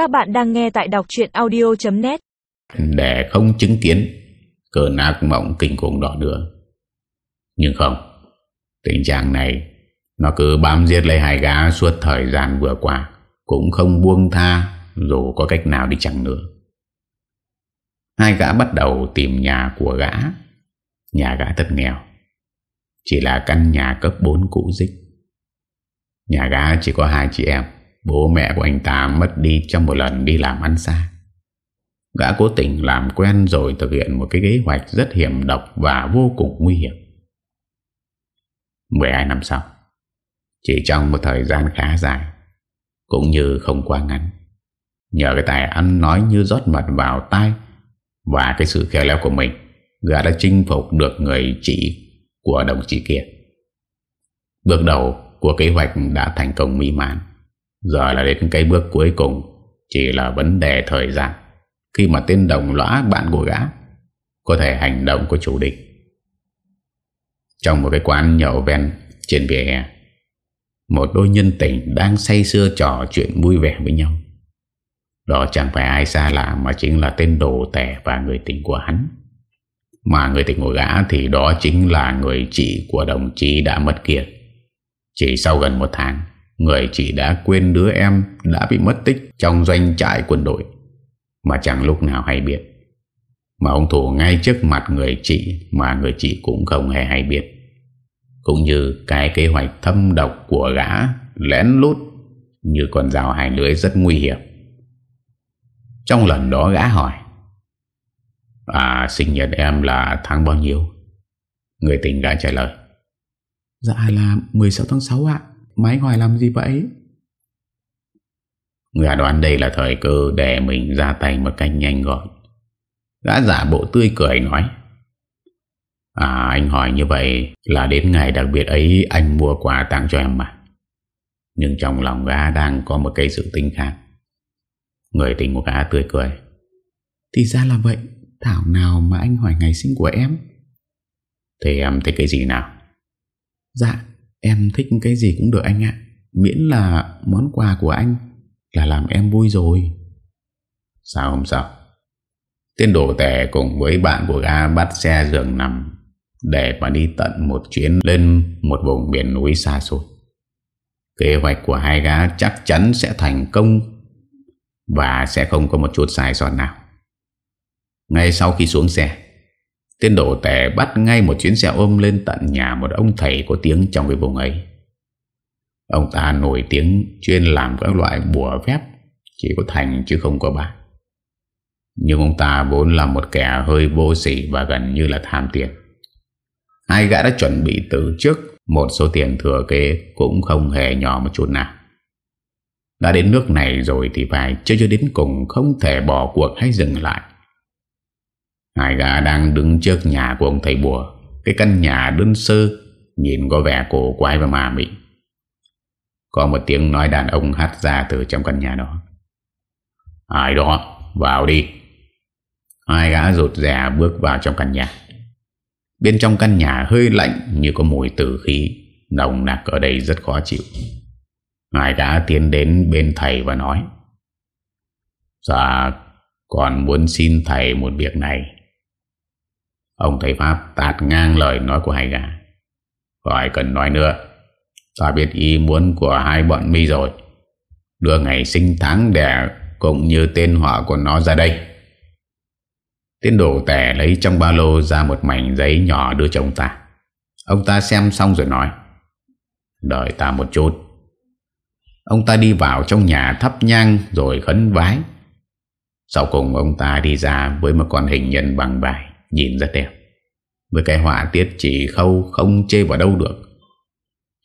Các bạn đang nghe tại đọc chuyện audio.net Để không chứng kiến cơn ác mộng kinh khủng đó nữa Nhưng không, Tình trạng này, Nó cứ bám giết lấy hai gã suốt thời gian vừa qua, Cũng không buông tha, Dù có cách nào đi chẳng nữa. Hai gã bắt đầu tìm nhà của gã, Nhà gã thật nghèo. Chỉ là căn nhà cấp 4 cũ dích. Nhà gã chỉ có hai chị em. Bố mẹ của anh ta mất đi trong một lần đi làm ăn xa. Gã cố tình làm quen rồi thực hiện một cái kế hoạch rất hiểm độc và vô cùng nguy hiểm. 12 năm sau, Chỉ trong một thời gian khá dài, Cũng như không quá ngắn, Nhờ cái tài ăn nói như rót mật vào tai Và cái sự khéo léo của mình, Gã đã chinh phục được người chị của đồng chí kia. Bước đầu của kế hoạch đã thành công mỹ mãn. Giờ là đến cái bước cuối cùng, Chỉ là vấn đề thời gian. Khi mà tên đồng lõa bạn của gã Có thể hành động của chủ địch Trong một cái quán nhậu ven trên vỉa hè, Một đôi nhân tình đang say sưa trò chuyện vui vẻ với nhau. Đó chẳng phải ai xa lạ Mà chính là tên đồ tẻ và người tình của hắn. Mà người tình của gã Thì đó chính là người chị của đồng chí đã mất kia. Chỉ sau gần một tháng Người chị đã quên đứa em đã bị mất tích trong doanh trại quân đội mà chẳng lúc nào hay biết. Mà ông thủ ngay trước mặt người chị mà người chị cũng không hề hay biết. Cũng như cái kế hoạch thâm độc của gã lén lút như con rào hai lưới rất nguy hiểm. Trong lần đó gã hỏi À sinh nhật em là tháng bao nhiêu? Người tình gã trả lời Dạ là 16 tháng 6 ạ Máy hỏi làm gì vậy? Gã đoán đây là thời cơ Để mình ra tay một cách nhanh gọn. Gã giả bộ tươi cười nói. À anh hỏi như vậy Là đến ngày đặc biệt ấy Anh mua quà tặng cho em mà. Nhưng trong lòng gã đang có một cái sự tinh khác Người tình của gã tươi cười. Thì ra là vậy Thảo nào mà anh hỏi ngày sinh của em? Thì em thích cái gì nào? Dạ Em thích cái gì cũng được anh ạ. Miễn là món quà của anh Là làm em vui rồi. Sao không sao? Tên đổ tẻ cùng với bạn của ga bắt xe giường nằm Để mà đi tận một chuyến lên một vùng biển núi xa xôi. Kế hoạch của hai gã chắc chắn sẽ thành công Và sẽ không có một chút sai sót nào. Ngay sau khi xuống xe Tên đổ tẻ bắt ngay một chuyến xe ôm lên tận nhà một ông thầy có tiếng trong cái vùng ấy. Ông ta nổi tiếng chuyên làm các loại bùa phép, chỉ có thành chứ không có bạc. Nhưng ông ta vốn là một kẻ hơi vô sỉ và gần như là tham tiền. Hai gã đã chuẩn bị từ trước một số tiền thừa kế cũng không hề nhỏ một chút nào. Đã đến nước này rồi thì phải chơi cho đến cùng không thể bỏ cuộc hay dừng lại. Hai gã đang đứng trước nhà của ông thầy bùa. Cái căn nhà đơn sơ, Nhìn có vẻ cổ quái và mà mị. Có một tiếng nói đàn ông hát ra từ trong căn nhà đó. Ai đó, Vào đi. Hai gã rụt rè bước vào trong căn nhà. Bên trong căn nhà hơi lạnh Như có mùi tử khí, Nồng nặc ở đây rất khó chịu. Hai gã tiến đến bên thầy và nói Dạ Còn muốn xin thầy một việc này. Ông thầy Pháp tạt ngang lời nói của hai gà. Khỏi cần nói nữa, Ta biết ý muốn của hai bọn mi rồi. Đưa ngày sinh tháng đẻ Cũng như tên họ của nó ra đây. Tiến đổ tẻ lấy trong ba lô ra một mảnh giấy nhỏ đưa cho ông ta. Ông ta xem xong rồi nói, Đợi ta một chút. Ông ta đi vào trong nhà thắp nhang rồi khấn vái. Sau cùng ông ta đi ra với một con hình nhân bằng bài Nhìn rất đẹp. Với cái họa tiết chỉ khâu không chê vào đâu được.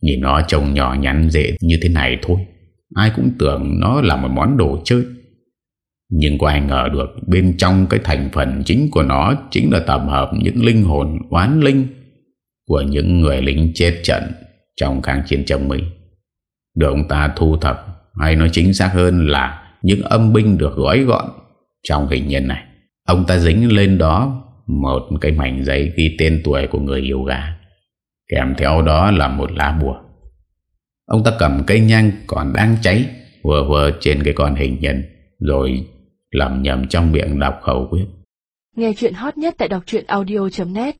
Nhìn nó trông nhỏ nhắn dễ như thế này thôi. Ai cũng tưởng nó là một món đồ chơi. Nhưng có ai ngờ được Bên trong cái thành phần chính của nó Chính là tập hợp những linh hồn oán linh Của những người lính chết trận Trong kháng chiến chống Mỹ. Được ông ta thu thập, Hay nói chính xác hơn là Những âm binh được gói gọn Trong hình nhân này. Ông ta dính lên đó một cái mảnh giấy ghi tên tuổi của người yêu gà Kèm theo đó là một lá bùa. Ông ta cầm cây nhang còn đang cháy, Vừa vừa trên cái con hình nhân, Rồi lầm nhầm trong miệng đọc khẩu quyết. Nghe chuyện hot nhất tại đọc audio.net